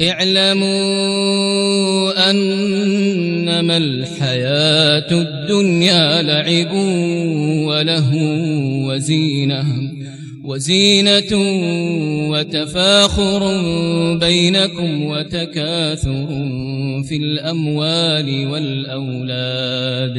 اعلموا أنما الحياة الدنيا لعب وله وزينة وزينة وتفاخر بينكم وتكاثر في الأموال والأولاد.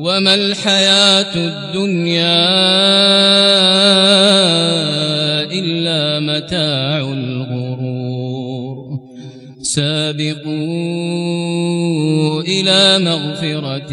وما الحياة الدنيا إلا متاع الغرور. سابقوا إلى مغفرة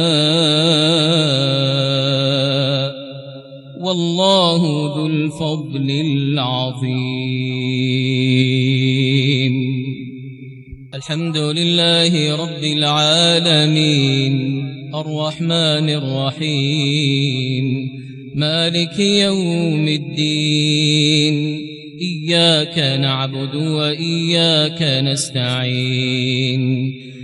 والله ذو الفضل العظيم. الحمد لله رب العالمين. الرحمن الرحيم. مالك يوم الدين. إياك نعبد وإياك نستعين.